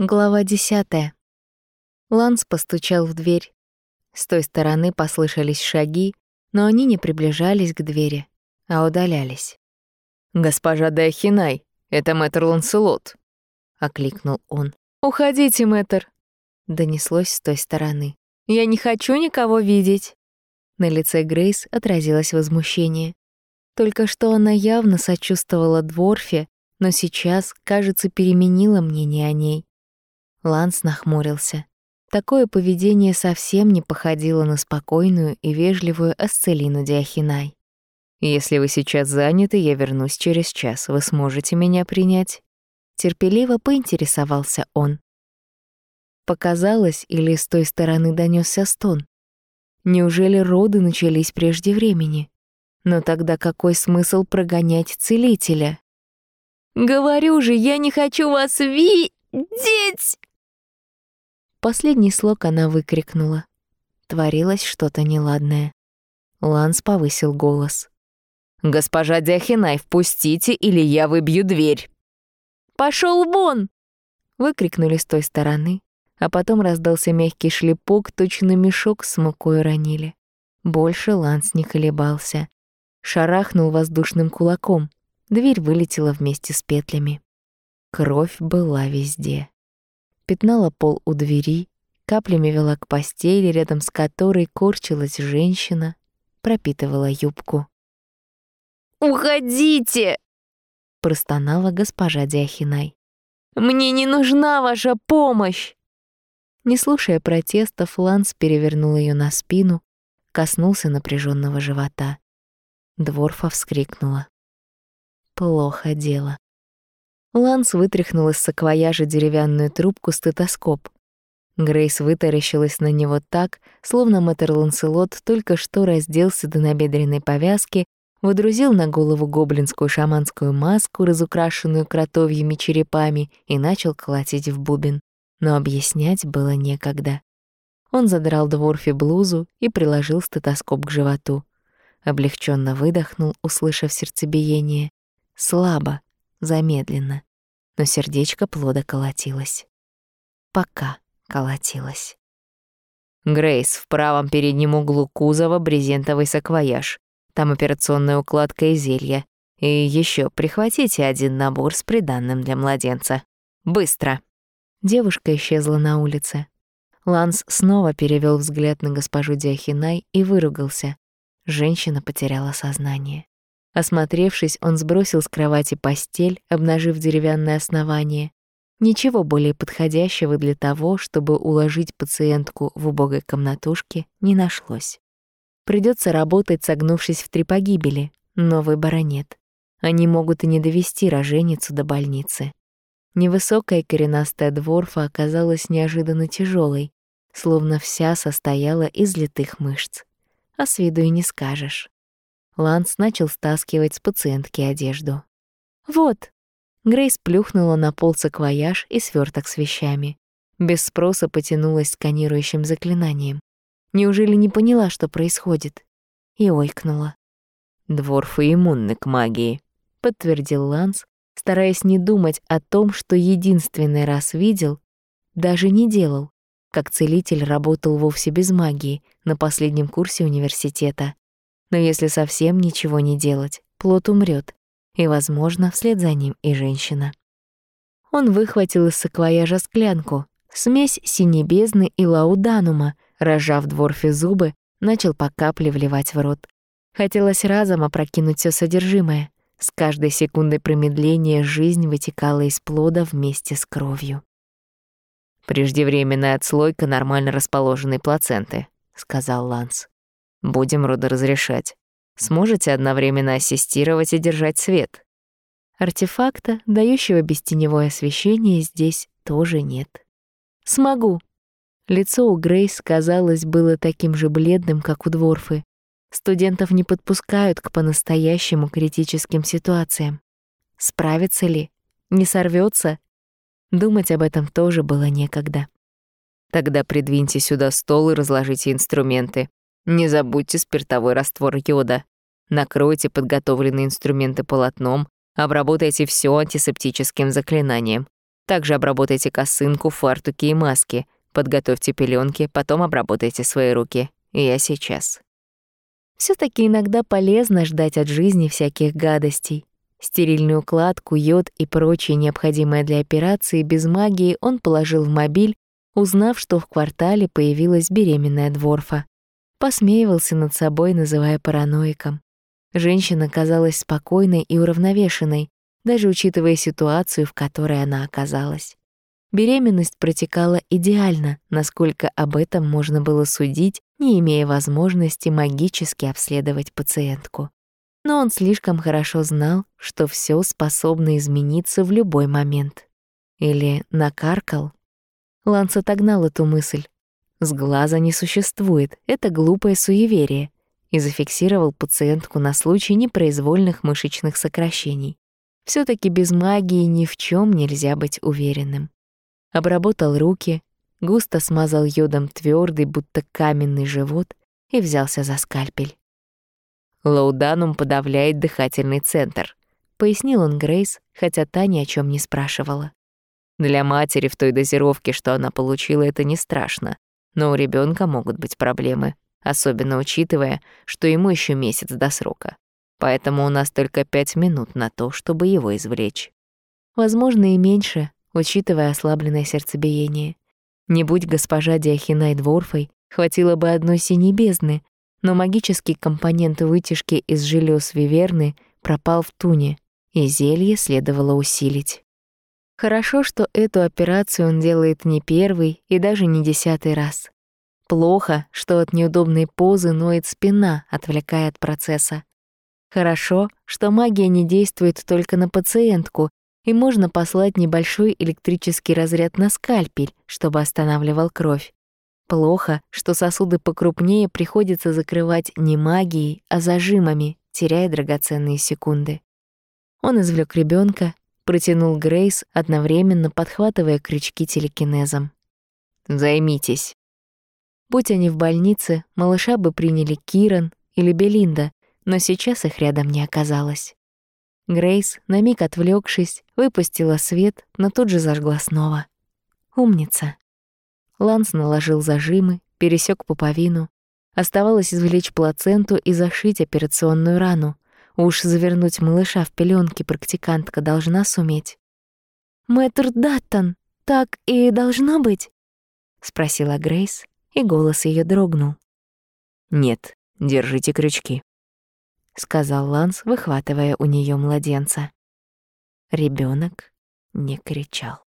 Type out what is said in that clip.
Глава десятая. Ланс постучал в дверь. С той стороны послышались шаги, но они не приближались к двери, а удалялись. «Госпожа Дахинай, это мэтр Ланселот», — окликнул он. «Уходите, мэтр», — донеслось с той стороны. «Я не хочу никого видеть». На лице Грейс отразилось возмущение. Только что она явно сочувствовала Дворфе, но сейчас, кажется, переменила мнение о ней. Ланс нахмурился. Такое поведение совсем не походило на спокойную и вежливую Асцелину Диахинай. «Если вы сейчас заняты, я вернусь через час. Вы сможете меня принять?» Терпеливо поинтересовался он. Показалось, или с той стороны донесся стон. Неужели роды начались прежде времени? Но тогда какой смысл прогонять целителя? «Говорю же, я не хочу вас видеть!» Последний слог она выкрикнула. Творилось что-то неладное. Ланс повысил голос. «Госпожа Дяхинай, впустите, или я выбью дверь!» «Пошёл вон!» Выкрикнули с той стороны, а потом раздался мягкий шлепок, точно мешок с мукой ранили. Больше Ланс не колебался. Шарахнул воздушным кулаком. Дверь вылетела вместе с петлями. Кровь была везде пятнала пол у двери, каплями вела к постели, рядом с которой корчилась женщина, пропитывала юбку. «Уходите!» — простонала госпожа Диахинай. «Мне не нужна ваша помощь!» Не слушая протестов, Ланс перевернул ее на спину, коснулся напряженного живота. Дворфа вскрикнула. Плохо дело. Ланс вытряхнул из саквояжа деревянную трубку стетоскоп. Грейс вытаращилась на него так, словно мэтр Ланселот только что разделся до набедренной повязки, водрузил на голову гоблинскую шаманскую маску, разукрашенную кротовьими черепами, и начал колотить в бубен. Но объяснять было некогда. Он задрал дворфи блузу и приложил стетоскоп к животу. Облегченно выдохнул, услышав сердцебиение. Слабо, замедленно, но сердечко плода колотилось. Пока колотилось. Грейс, в правом переднем углу кузова брезентовый саквояж. Там операционная укладка и зелья. И еще прихватите один набор с приданным для младенца. Быстро. Девушка исчезла на улице. Ланс снова перевел взгляд на госпожу Диахинай и выругался. Женщина потеряла сознание. Осмотревшись, он сбросил с кровати постель, обнажив деревянное основание. Ничего более подходящего для того, чтобы уложить пациентку в убогой комнатушке, не нашлось. Придется работать, согнувшись в три погибели, но выбора нет. Они могут и не довести роженицу до больницы. Невысокая коренастая дворфа оказалась неожиданно тяжелой, словно вся состояла из литых мышц. А с виду и не скажешь. Ланс начал стаскивать с пациентки одежду. «Вот!» Грейс плюхнула на пол саквояж и сверток с вещами. Без спроса потянулась сканирующим заклинанием. Неужели не поняла, что происходит? И ойкнула. «Дворфы иммунны к магии», — подтвердил Ланс, стараясь не думать о том, что единственный раз видел, даже не делал, как целитель работал вовсе без магии на последнем курсе университета. Но если совсем ничего не делать, плод умрет, и, возможно, вслед за ним и женщина. Он выхватил из саквояжа склянку, смесь синебезны и лауданума, разжав дворфе зубы, начал по капле вливать в рот. Хотелось разом опрокинуть все содержимое. С каждой секундой промедления жизнь вытекала из плода вместе с кровью. «Преждевременная отслойка нормально расположенной плаценты», — сказал Ланс. Будем родоразрешать. Сможете одновременно ассистировать и держать свет? Артефакта, дающего бестеневое освещение, здесь тоже нет. Смогу. Лицо у Грейс, казалось, было таким же бледным, как у Дворфы. Студентов не подпускают к по-настоящему критическим ситуациям. Справится ли? Не сорвется? Думать об этом тоже было некогда. Тогда придвиньте сюда стол и разложите инструменты. Не забудьте спиртовой раствор йода. Накройте подготовленные инструменты полотном, обработайте все антисептическим заклинанием. Также обработайте косынку, фартуки и маски. Подготовьте пеленки, потом обработайте свои руки. Я сейчас. все таки иногда полезно ждать от жизни всяких гадостей. Стерильную укладку, йод и прочее необходимое для операции без магии он положил в мобиль, узнав, что в квартале появилась беременная дворфа. Посмеивался над собой, называя параноиком. Женщина казалась спокойной и уравновешенной, даже учитывая ситуацию, в которой она оказалась. Беременность протекала идеально, насколько об этом можно было судить, не имея возможности магически обследовать пациентку. Но он слишком хорошо знал, что все способно измениться в любой момент. Или накаркал. Ланс отогнал эту мысль. С глаза не существует, это глупое суеверие, и зафиксировал пациентку на случай непроизвольных мышечных сокращений. все таки без магии ни в чем нельзя быть уверенным. Обработал руки, густо смазал йодом твердый, будто каменный живот и взялся за скальпель. Лауданум подавляет дыхательный центр, пояснил он Грейс, хотя та ни о чем не спрашивала. Для матери в той дозировке, что она получила, это не страшно, но у ребенка могут быть проблемы, особенно учитывая, что ему еще месяц до срока. Поэтому у нас только пять минут на то, чтобы его извлечь. Возможно, и меньше, учитывая ослабленное сердцебиение. Не будь госпожа Диахинай дворфой, хватило бы одной синей бездны, но магический компонент вытяжки из желез виверны пропал в туне, и зелье следовало усилить. Хорошо, что эту операцию он делает не первый и даже не десятый раз. Плохо, что от неудобной позы ноет спина, отвлекая от процесса. Хорошо, что магия не действует только на пациентку, и можно послать небольшой электрический разряд на скальпель, чтобы останавливал кровь. Плохо, что сосуды покрупнее приходится закрывать не магией, а зажимами, теряя драгоценные секунды. Он извлек ребенка, протянул Грейс, одновременно подхватывая крючки телекинезом. «Займитесь». Будь они в больнице, малыша бы приняли Киран или Белинда, но сейчас их рядом не оказалось. Грейс, на миг отвлекшись, выпустила свет, но тут же зажгла снова. Умница. Ланс наложил зажимы, пересек пуповину. Оставалось извлечь плаценту и зашить операционную рану. Уж завернуть малыша в пеленки практикантка должна суметь. «Мэтр Даттон, так и должно быть?» — спросила Грейс, и голос ее дрогнул. «Нет, держите крючки», — сказал Ланс, выхватывая у нее младенца. Ребенок не кричал.